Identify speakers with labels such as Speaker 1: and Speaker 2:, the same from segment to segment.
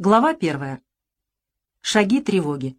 Speaker 1: Глава первая. Шаги тревоги.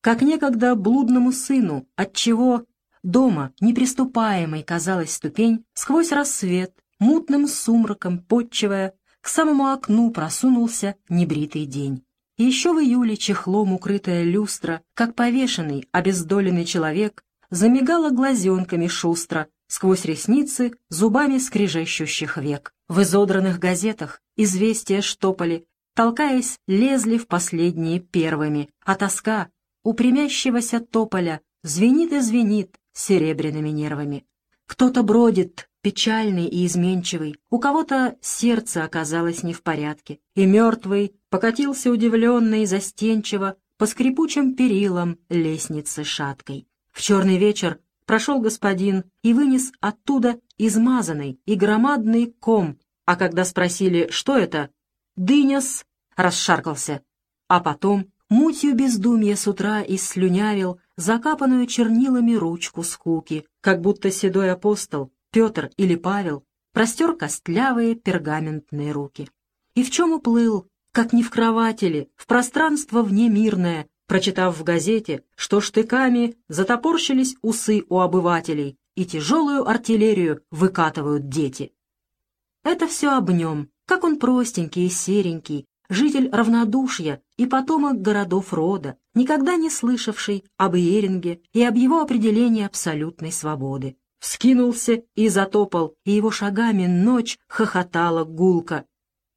Speaker 1: Как некогда блудному сыну, отчего дома неприступаемой казалась ступень, сквозь рассвет, мутным сумраком подчивая, к самому окну просунулся небритый день. И еще в июле чехлом укрытая люстра, как повешенный, обездоленный человек, замигала глазенками шустро, сквозь ресницы зубами скрежещущих век. В изодранных газетах известия штопали, толкаясь, лезли в последние первыми, а тоска у примящегося тополя звенит и звенит серебряными нервами. Кто-то бродит, печальный и изменчивый, у кого-то сердце оказалось не в порядке, и мертвый покатился удивленно и застенчиво по скрипучим перилам лестницы шаткой. В черный вечер прошел господин и вынес оттуда измазанный и громадный ком, а когда спросили, что это, «Дыня-с», расшаркался, а потом мутью бездумья с утра исслюнявил закапанную чернилами ручку скуки, как будто седой апостол, Петр или Павел, простер костлявые пергаментные руки. И в чем уплыл, как не в кровати ли, в пространство внемирное, прочитав в газете, что штыками затопорщились усы у обывателей и тяжелую артиллерию выкатывают дети. Это все об нем, как он простенький и серенький, житель равнодушья и потомок городов рода, никогда не слышавший об Иеринге и об его определении абсолютной свободы. Вскинулся и затопал, и его шагами ночь хохотала гулко.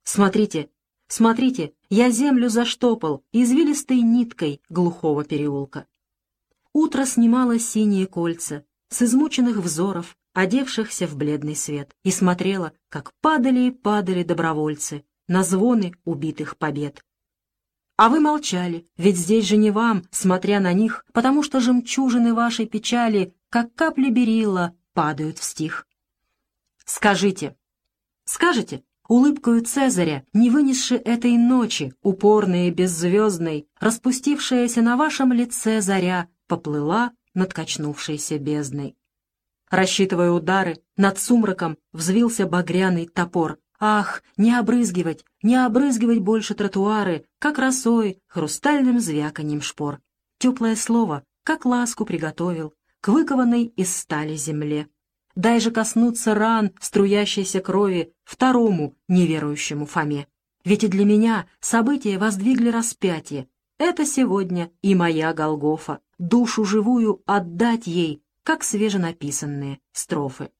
Speaker 1: «Смотрите, смотрите, я землю заштопал извилистой ниткой глухого переулка. Утро снимало синие кольца с измученных взоров, одевшихся в бледный свет, и смотрела, как падали и падали добровольцы на звоны убитых побед. А вы молчали, ведь здесь же не вам, смотря на них, потому что жемчужины вашей печали, как капли берила, падают в стих. Скажите, скажете, улыбкою Цезаря, не вынесши этой ночи, упорной и беззвездной, распустившаяся на вашем лице заря, поплыла над качнувшейся бездной. Рассчитывая удары, над сумраком взвился багряный топор. Ах, не обрызгивать, не обрызгивать больше тротуары, как росой, хрустальным звяканьем шпор. Теплое слово, как ласку приготовил, к выкованной из стали земле. Дай же коснуться ран струящейся крови второму неверующему Фоме. Ведь и для меня события воздвигли распятие. Это сегодня и моя Голгофа. Душу живую отдать ей, как свеженаписанные строфы.